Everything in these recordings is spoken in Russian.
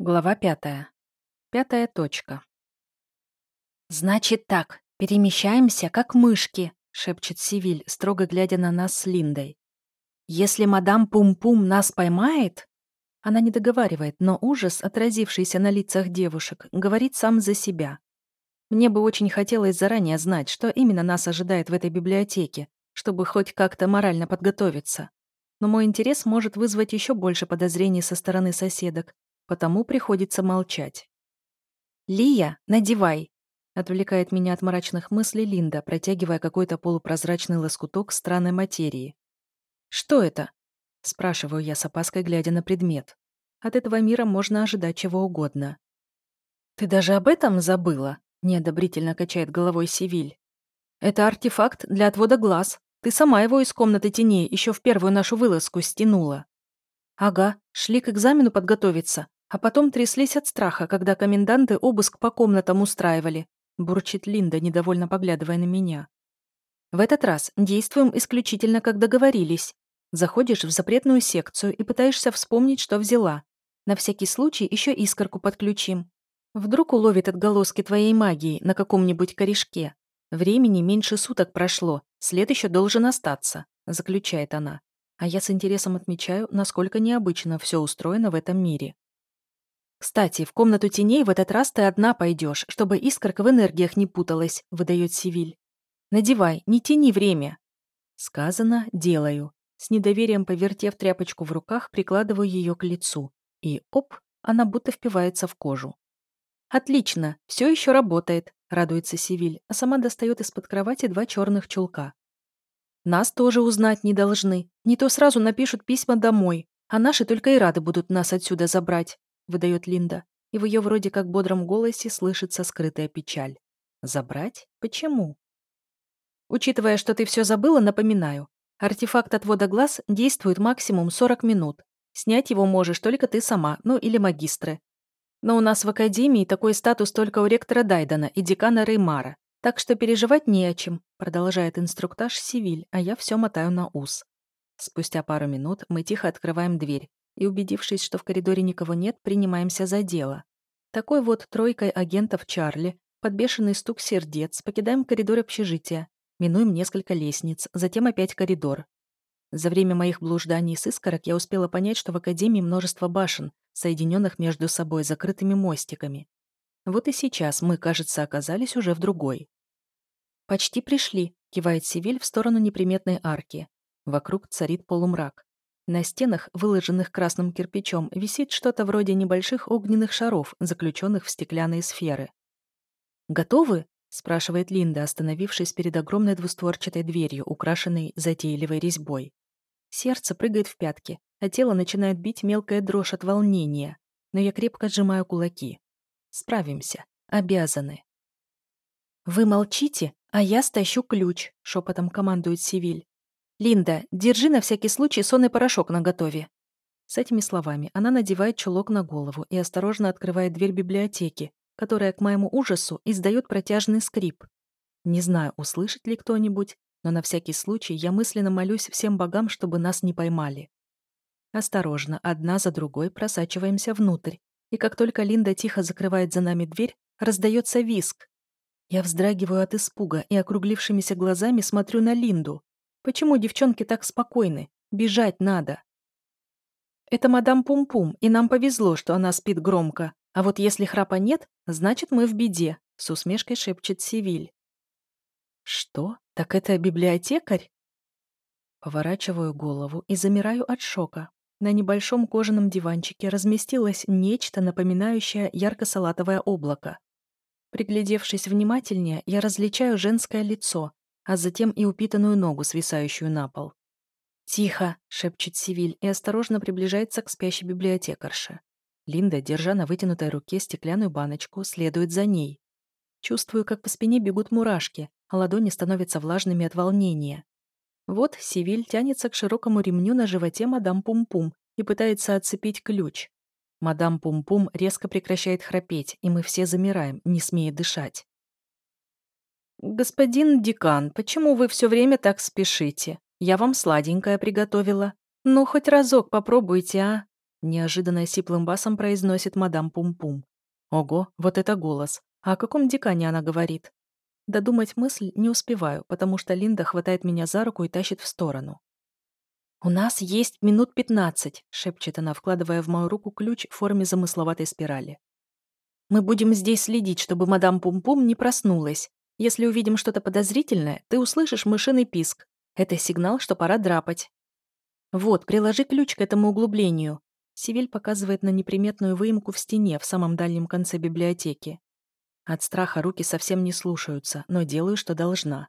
Глава пятая. Пятая точка. «Значит так, перемещаемся, как мышки», — шепчет Сивиль, строго глядя на нас с Линдой. «Если мадам Пум-Пум нас поймает...» Она не договаривает, но ужас, отразившийся на лицах девушек, говорит сам за себя. Мне бы очень хотелось заранее знать, что именно нас ожидает в этой библиотеке, чтобы хоть как-то морально подготовиться. Но мой интерес может вызвать еще больше подозрений со стороны соседок, потому приходится молчать. «Лия, надевай!» — отвлекает меня от мрачных мыслей Линда, протягивая какой-то полупрозрачный лоскуток странной материи. «Что это?» — спрашиваю я с опаской, глядя на предмет. От этого мира можно ожидать чего угодно. «Ты даже об этом забыла?» — неодобрительно качает головой Сивиль. «Это артефакт для отвода глаз. Ты сама его из комнаты теней еще в первую нашу вылазку стянула». «Ага, шли к экзамену подготовиться, а потом тряслись от страха, когда коменданты обыск по комнатам устраивали, бурчит Линда, недовольно поглядывая на меня. В этот раз действуем исключительно, как договорились. Заходишь в запретную секцию и пытаешься вспомнить, что взяла. На всякий случай еще искорку подключим. Вдруг уловит отголоски твоей магии на каком-нибудь корешке. Времени меньше суток прошло, след еще должен остаться, заключает она. А я с интересом отмечаю, насколько необычно все устроено в этом мире. «Кстати, в комнату теней в этот раз ты одна пойдешь, чтобы искорка в энергиях не путалась», — выдает Сивиль. «Надевай, не тяни время». Сказано, делаю. С недоверием повертев тряпочку в руках, прикладываю ее к лицу. И, оп, она будто впивается в кожу. «Отлично, все еще работает», — радуется Сивиль, а сама достает из-под кровати два черных чулка. «Нас тоже узнать не должны. Не то сразу напишут письма домой, а наши только и рады будут нас отсюда забрать выдает Линда, и в ее вроде как бодром голосе слышится скрытая печаль. Забрать? Почему? Учитывая, что ты все забыла, напоминаю. Артефакт отвода глаз действует максимум 40 минут. Снять его можешь только ты сама, ну или магистры. Но у нас в Академии такой статус только у ректора Дайдена и декана Реймара. Так что переживать не о чем, продолжает инструктаж Сивиль, а я все мотаю на ус. Спустя пару минут мы тихо открываем дверь, и, убедившись, что в коридоре никого нет, принимаемся за дело. Такой вот тройкой агентов Чарли, под бешеный стук сердец, покидаем коридор общежития, минуем несколько лестниц, затем опять коридор. За время моих блужданий с искорок я успела понять, что в Академии множество башен, соединенных между собой закрытыми мостиками. Вот и сейчас мы, кажется, оказались уже в другой. «Почти пришли», — кивает Сивиль в сторону неприметной арки. Вокруг царит полумрак. На стенах, выложенных красным кирпичом, висит что-то вроде небольших огненных шаров, заключенных в стеклянные сферы. «Готовы?» — спрашивает Линда, остановившись перед огромной двустворчатой дверью, украшенной затейливой резьбой. Сердце прыгает в пятки, а тело начинает бить мелкая дрожь от волнения. Но я крепко сжимаю кулаки. Справимся. Обязаны. «Вы молчите, а я стащу ключ», — шепотом командует Сивиль. «Линда, держи на всякий случай сонный порошок наготове». С этими словами она надевает чулок на голову и осторожно открывает дверь библиотеки, которая, к моему ужасу, издает протяжный скрип. Не знаю, услышит ли кто-нибудь, но на всякий случай я мысленно молюсь всем богам, чтобы нас не поймали. Осторожно, одна за другой просачиваемся внутрь, и как только Линда тихо закрывает за нами дверь, раздается виск. Я вздрагиваю от испуга и округлившимися глазами смотрю на Линду. Почему девчонки так спокойны? Бежать надо. Это мадам Пум-Пум, и нам повезло, что она спит громко. А вот если храпа нет, значит, мы в беде, с усмешкой шепчет Сивиль. Что? Так это библиотекарь? Поворачиваю голову и замираю от шока. На небольшом кожаном диванчике разместилось нечто, напоминающее ярко-салатовое облако. Приглядевшись внимательнее, я различаю женское лицо, а затем и упитанную ногу, свисающую на пол. «Тихо!» — шепчет Сивиль и осторожно приближается к спящей библиотекарше. Линда, держа на вытянутой руке стеклянную баночку, следует за ней. Чувствую, как по спине бегут мурашки, а ладони становятся влажными от волнения. Вот Сивиль тянется к широкому ремню на животе мадам Пум-Пум и пытается отцепить ключ. Мадам Пум-Пум резко прекращает храпеть, и мы все замираем, не смея дышать. «Господин декан, почему вы все время так спешите? Я вам сладенькое приготовила. Ну, хоть разок попробуйте, а?» Неожиданно сиплым басом произносит мадам Пум-Пум. Ого, вот это голос. А о каком декане она говорит? Додумать мысль не успеваю, потому что Линда хватает меня за руку и тащит в сторону. «У нас есть минут пятнадцать», — шепчет она, вкладывая в мою руку ключ в форме замысловатой спирали. «Мы будем здесь следить, чтобы мадам Пум-Пум не проснулась. Если увидим что-то подозрительное, ты услышишь мышиный писк. Это сигнал, что пора драпать. Вот, приложи ключ к этому углублению. Сивиль показывает на неприметную выемку в стене в самом дальнем конце библиотеки. От страха руки совсем не слушаются, но делаю, что должна.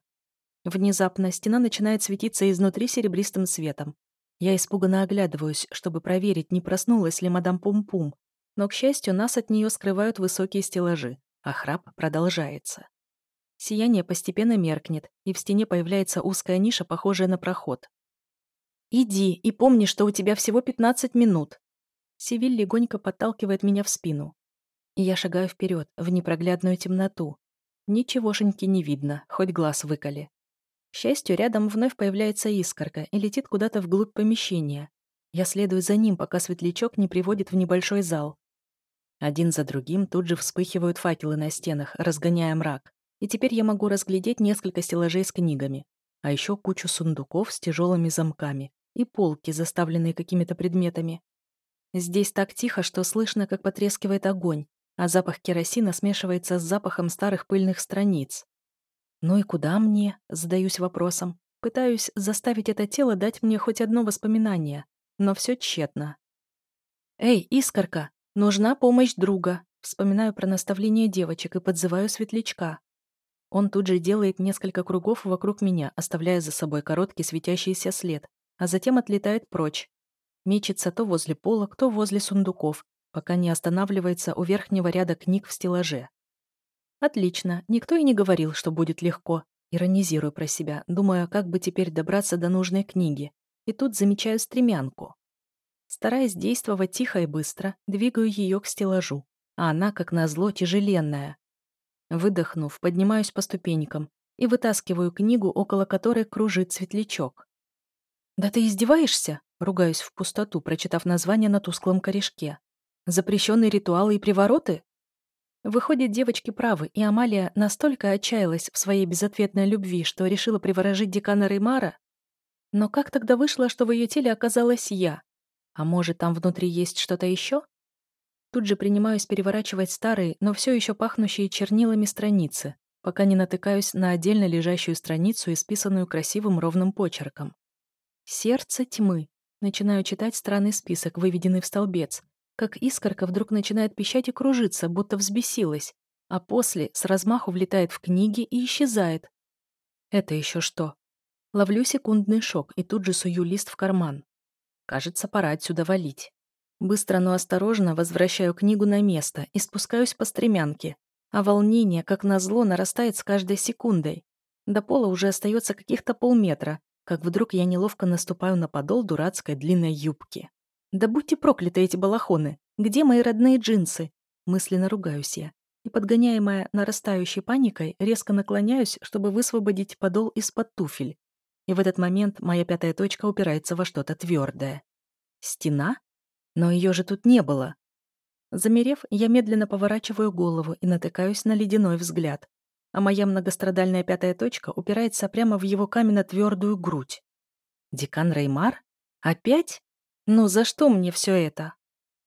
Внезапно стена начинает светиться изнутри серебристым светом. Я испуганно оглядываюсь, чтобы проверить, не проснулась ли мадам Пум-Пум, но, к счастью, нас от нее скрывают высокие стеллажи, а храп продолжается. Сияние постепенно меркнет, и в стене появляется узкая ниша, похожая на проход. «Иди и помни, что у тебя всего 15 минут». Сивиль легонько подталкивает меня в спину. И я шагаю вперед, в непроглядную темноту. Ничегошеньки не видно, хоть глаз выколи. К счастью, рядом вновь появляется искорка и летит куда-то вглубь помещения. Я следую за ним, пока светлячок не приводит в небольшой зал. Один за другим тут же вспыхивают факелы на стенах, разгоняя мрак и теперь я могу разглядеть несколько стеллажей с книгами, а еще кучу сундуков с тяжелыми замками и полки, заставленные какими-то предметами. Здесь так тихо, что слышно, как потрескивает огонь, а запах керосина смешивается с запахом старых пыльных страниц. «Ну и куда мне?» — задаюсь вопросом. Пытаюсь заставить это тело дать мне хоть одно воспоминание, но все тщетно. «Эй, Искорка, нужна помощь друга!» Вспоминаю про наставление девочек и подзываю светлячка. Он тут же делает несколько кругов вокруг меня, оставляя за собой короткий светящийся след, а затем отлетает прочь. Мечется то возле полок, то возле сундуков, пока не останавливается у верхнего ряда книг в стеллаже. Отлично, никто и не говорил, что будет легко. Иронизирую про себя, думаю, как бы теперь добраться до нужной книги. И тут замечаю стремянку. Стараясь действовать тихо и быстро, двигаю ее к стеллажу, а она, как назло, тяжеленная. Выдохнув, поднимаюсь по ступенькам и вытаскиваю книгу, около которой кружит светлячок. «Да ты издеваешься?» — ругаюсь в пустоту, прочитав название на тусклом корешке. «Запрещенные ритуалы и привороты?» Выходит, девочки правы, и Амалия настолько отчаялась в своей безответной любви, что решила приворожить декана Реймара? Но как тогда вышло, что в ее теле оказалась я? А может, там внутри есть что-то еще? Тут же принимаюсь переворачивать старые, но все еще пахнущие чернилами страницы, пока не натыкаюсь на отдельно лежащую страницу, исписанную красивым ровным почерком. «Сердце тьмы». Начинаю читать странный список, выведенный в столбец. Как искорка вдруг начинает пищать и кружиться, будто взбесилась, а после с размаху влетает в книги и исчезает. Это еще что? Ловлю секундный шок и тут же сую лист в карман. Кажется, пора отсюда валить. Быстро, но осторожно возвращаю книгу на место и спускаюсь по стремянке, а волнение, как назло, нарастает с каждой секундой. До пола уже остается каких-то полметра, как вдруг я неловко наступаю на подол дурацкой длинной юбки. «Да будьте прокляты эти балахоны! Где мои родные джинсы?» Мысленно ругаюсь я. И, подгоняемая нарастающей паникой, резко наклоняюсь, чтобы высвободить подол из-под туфель. И в этот момент моя пятая точка упирается во что-то твердое. Стена? Но ее же тут не было. Замерев, я медленно поворачиваю голову и натыкаюсь на ледяной взгляд. А моя многострадальная пятая точка упирается прямо в его каменно-твердую грудь. Декан Реймар? Опять? Ну за что мне все это?